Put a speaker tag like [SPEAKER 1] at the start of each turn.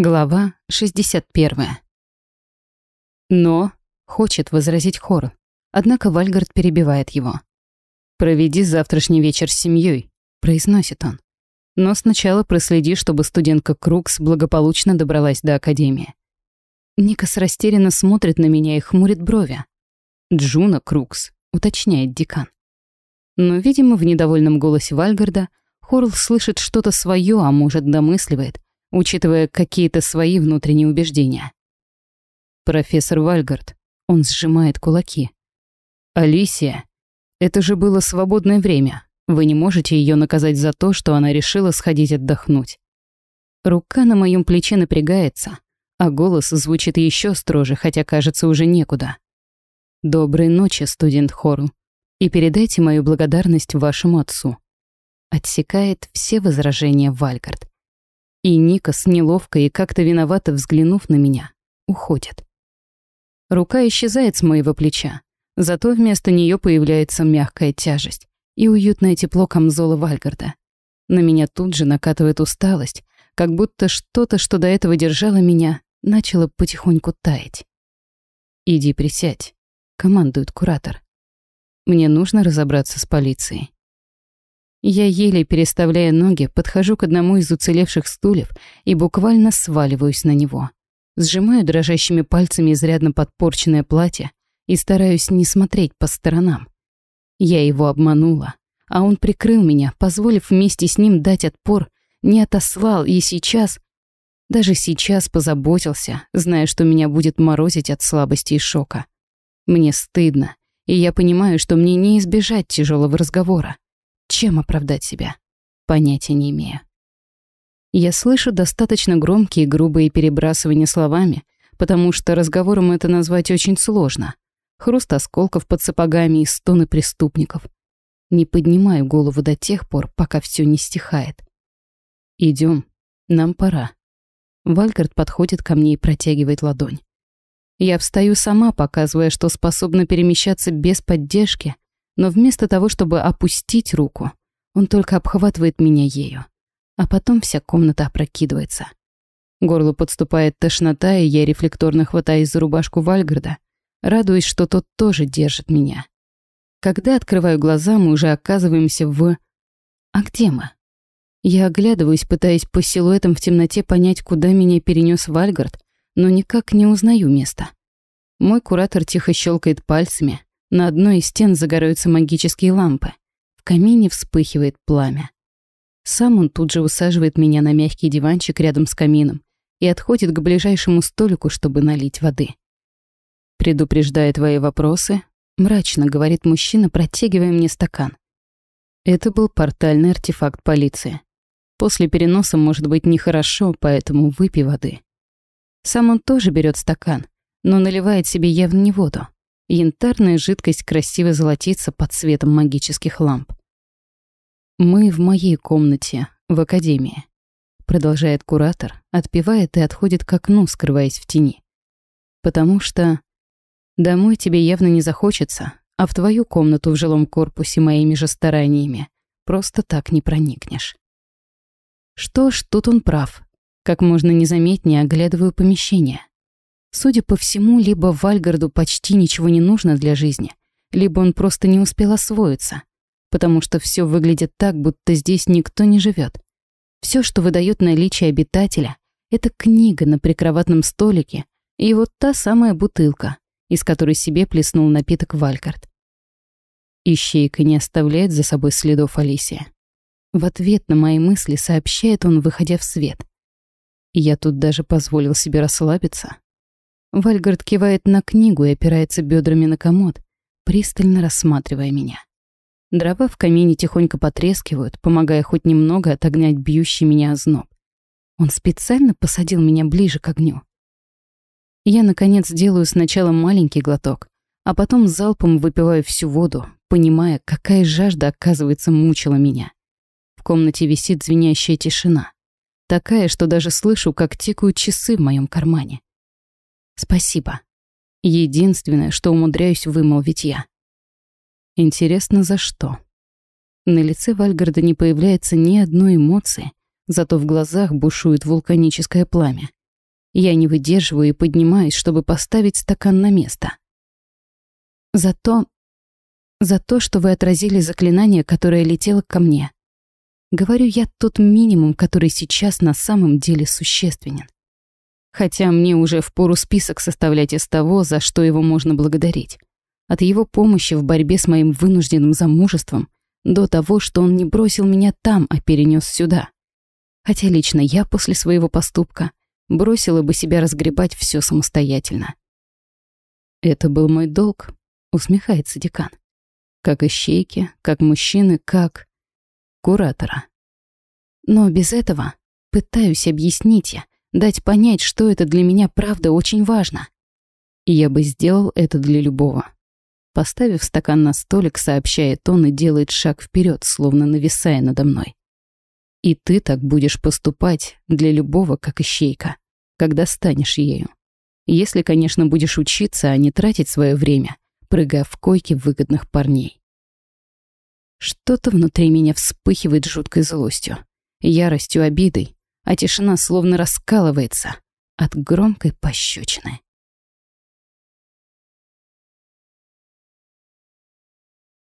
[SPEAKER 1] Глава 61. Но хочет возразить Хор, однако Вальгард перебивает его. «Проведи завтрашний вечер с семьей, произносит он. «Но сначала проследи, чтобы студентка Крукс благополучно добралась до Академии». Никас растерянно смотрит на меня и хмурит брови. «Джуна Крукс», — уточняет декан. Но, видимо, в недовольном голосе Вальгарда Хорл слышит что-то свое, а может, домысливает — учитывая какие-то свои внутренние убеждения. Профессор Вальгард, он сжимает кулаки. Алисия, это же было свободное время. Вы не можете ее наказать за то, что она решила сходить отдохнуть. Рука на моем плече напрягается, а голос звучит еще строже, хотя кажется уже некуда. Доброй ночи, студент Хорл, и передайте мою благодарность вашему отцу. Отсекает все возражения Вальгард. И Никас, неловко и как-то виновато взглянув на меня, уходит. Рука исчезает с моего плеча, зато вместо нее появляется мягкая тяжесть и уютное тепло камзола Вальгарда. На меня тут же накатывает усталость, как будто что-то, что до этого держало меня, начало потихоньку таять. «Иди присядь», — командует куратор. «Мне нужно разобраться с полицией». Я еле переставляя ноги, подхожу к одному из уцелевших стульев и буквально сваливаюсь на него. Сжимаю дрожащими пальцами изрядно подпорченное платье и стараюсь не смотреть по сторонам. Я его обманула, а он прикрыл меня, позволив вместе с ним дать отпор, не отослал и сейчас, даже сейчас позаботился, зная, что меня будет морозить от слабости и шока. Мне стыдно, и я понимаю, что мне не избежать тяжелого разговора. Чем оправдать себя? Понятия не имею. Я слышу достаточно громкие грубые перебрасывания словами, потому что разговором это назвать очень сложно. Хруст осколков под сапогами и стоны преступников. Не поднимаю голову до тех пор, пока все не стихает. Идем, нам пора. Вальгард подходит ко мне и протягивает ладонь. Я встаю сама, показывая, что способна перемещаться без поддержки, но вместо того, чтобы опустить руку, он только обхватывает меня ею. А потом вся комната опрокидывается. Горло подступает тошнота, и я рефлекторно хватаюсь за рубашку Вальгарда, радуясь, что тот тоже держит меня. Когда открываю глаза, мы уже оказываемся в... А где мы? Я оглядываюсь, пытаясь по силуэтам в темноте понять, куда меня перенес Вальгард, но никак не узнаю место. Мой куратор тихо щелкает пальцами, на одной из стен загораются магические лампы. В камине вспыхивает пламя. Сам он тут же усаживает меня на мягкий диванчик рядом с камином и отходит к ближайшему столику, чтобы налить воды. Предупреждая твои вопросы, мрачно говорит мужчина, протягивая мне стакан. Это был портальный артефакт полиции. После переноса может быть нехорошо, поэтому выпей воды. Сам он тоже берет стакан, но наливает себе явно не воду. Янтарная жидкость красиво золотится под светом магических ламп. «Мы в моей комнате, в академии», — продолжает куратор, отпивает и отходит к окну, скрываясь в тени. «Потому что домой тебе явно не захочется, а в твою комнату в жилом корпусе моими же стараниями просто так не проникнешь». Что ж, тут он прав. Как можно незаметнее оглядываю помещение. Судя по всему, либо Вальгарду почти ничего не нужно для жизни, либо он просто не успел освоиться, потому что все выглядит так, будто здесь никто не живет. Все, что выдает наличие обитателя, это книга на прикроватном столике и вот та самая бутылка, из которой себе плеснул напиток Вальгард. Ищейка не оставляет за собой следов Алисия. В ответ на мои мысли сообщает он, выходя в свет. Я тут даже позволил себе расслабиться, Вальгард кивает на книгу и опирается бедрами на комод, пристально рассматривая меня. Дрова в камине тихонько потрескивают, помогая хоть немного отогнать бьющий меня озноб. Он специально посадил меня ближе к огню. Я, наконец, делаю сначала маленький глоток, а потом залпом выпиваю всю воду, понимая, какая жажда, оказывается, мучила меня. В комнате висит звенящая тишина. Такая, что даже слышу, как тикают часы в моем кармане. Спасибо. Единственное, что умудряюсь вымолвить я. Интересно, за что? На лице Вальгарда не появляется ни одной эмоции, зато в глазах бушует вулканическое пламя. Я не выдерживаю и поднимаюсь, чтобы поставить стакан на место. За то... За то, что вы отразили заклинание, которое летело ко мне. Говорю я тот минимум, который сейчас на самом деле существенен. Хотя мне уже впору список составлять из того, за что его можно благодарить. От его помощи в борьбе с моим вынужденным замужеством до того, что он не бросил меня там, а перенес сюда. Хотя лично я после своего поступка бросила бы себя разгребать все самостоятельно. «Это был мой долг», — усмехается декан. «Как ищейки, как мужчины, как куратора. Но без этого пытаюсь объяснить я, дать понять, что это для меня правда очень важно. И я бы сделал это для любого. Поставив стакан на столик, сообщает он и делает шаг вперед, словно нависая надо мной. И ты так будешь поступать для любого, как ищейка, когда станешь ею. Если, конечно, будешь учиться, а не тратить свое время, прыгая в койки выгодных парней. Что-то внутри меня вспыхивает жуткой злостью, яростью, обидой, а тишина словно раскалывается от громкой пощечины.